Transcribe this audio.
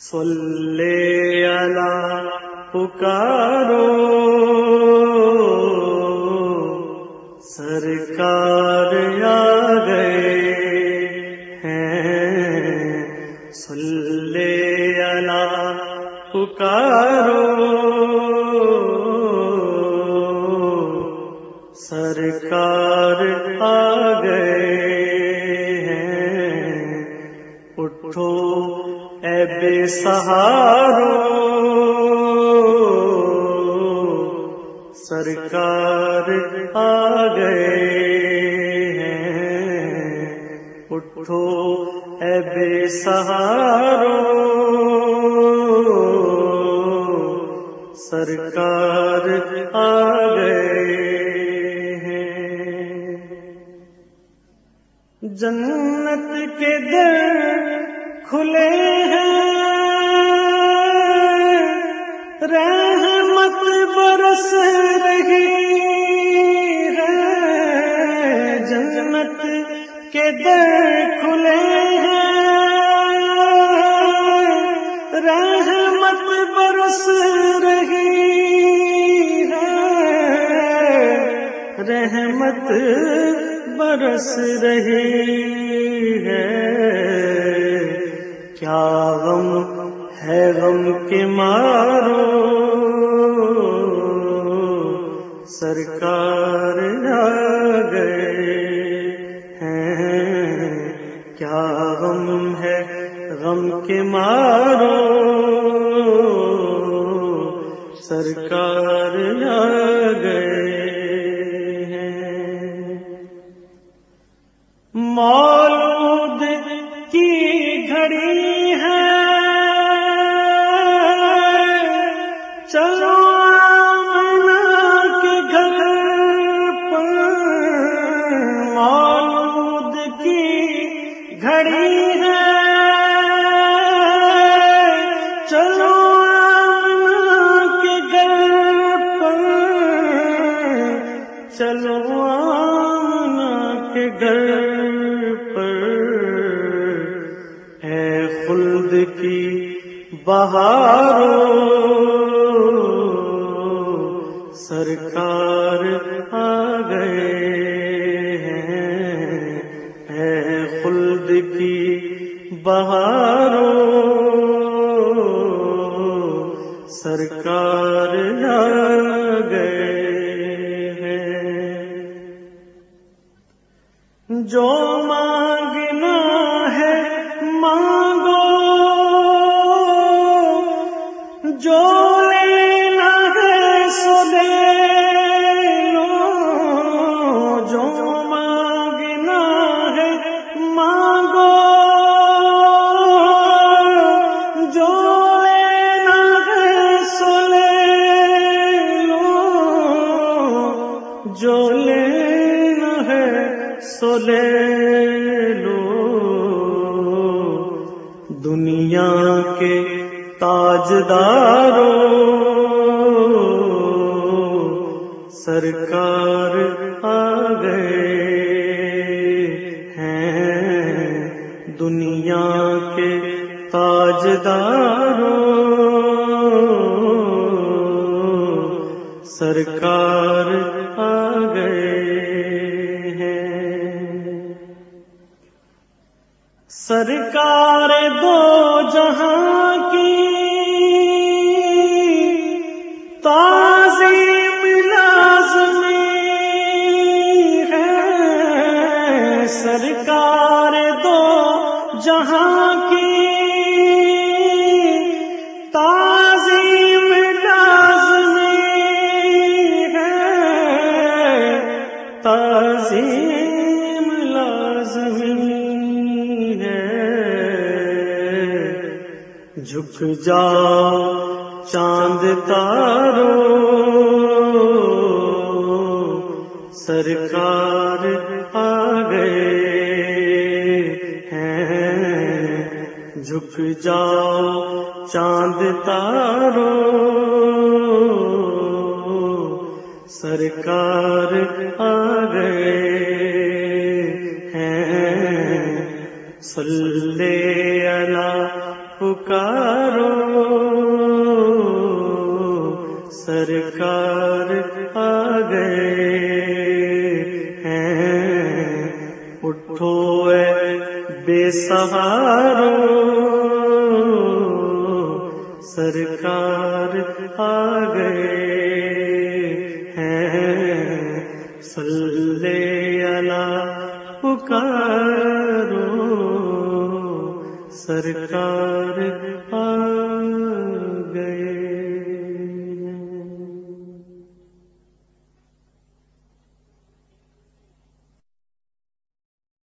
سلے اللہ پکارو۔ سرکار آ گئے ہیں۔ سلے اللہ پکارو۔ اے بے سہارو، سرکار آ گئے ہیں۔ اٹھو اے بے سہارو، سرکار آ گئے ہیں۔ جنت کے در کھلے ہیں۔ رحمت برس رہی ہے۔ جنت کے در کھلے ہیں۔ رحمت برس رہی ہے۔ رحمت برس رہی ہے۔ کیا غم ہے غم کے مارو؟ سرکار آ گئے ہیں۔ کیا غم ہے غم کے مارو؟ سرکار آ گئے ہیں۔ مولود چلو کے گھر پر۔ ہے خلد کی بہارو سرکار آ گئے ہیں۔ ہے خلد کی بہارو جو لینا ہے سو لے لو۔ دنیا کے تاجدارو سرکار آ گئے ہیں۔ دنیا کے تاجدارو سرکار سرکار دو جہاں کی تعظیم لازمی ہے سرکار دو جہاں جھک جاؤ چاند تارو سرکار آ گئے ہیں۔ جھک جاؤ چاند تارو سرکار آ گئے ہیں۔ صلی اللہ پکارو۔ سرکار آ گئے ہیں۔ اٹھو اے بے سہارو سرکار آ گئے ہیں۔ سلے اللہ پکارو۔ سرکار آ